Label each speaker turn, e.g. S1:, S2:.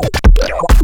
S1: Yeah.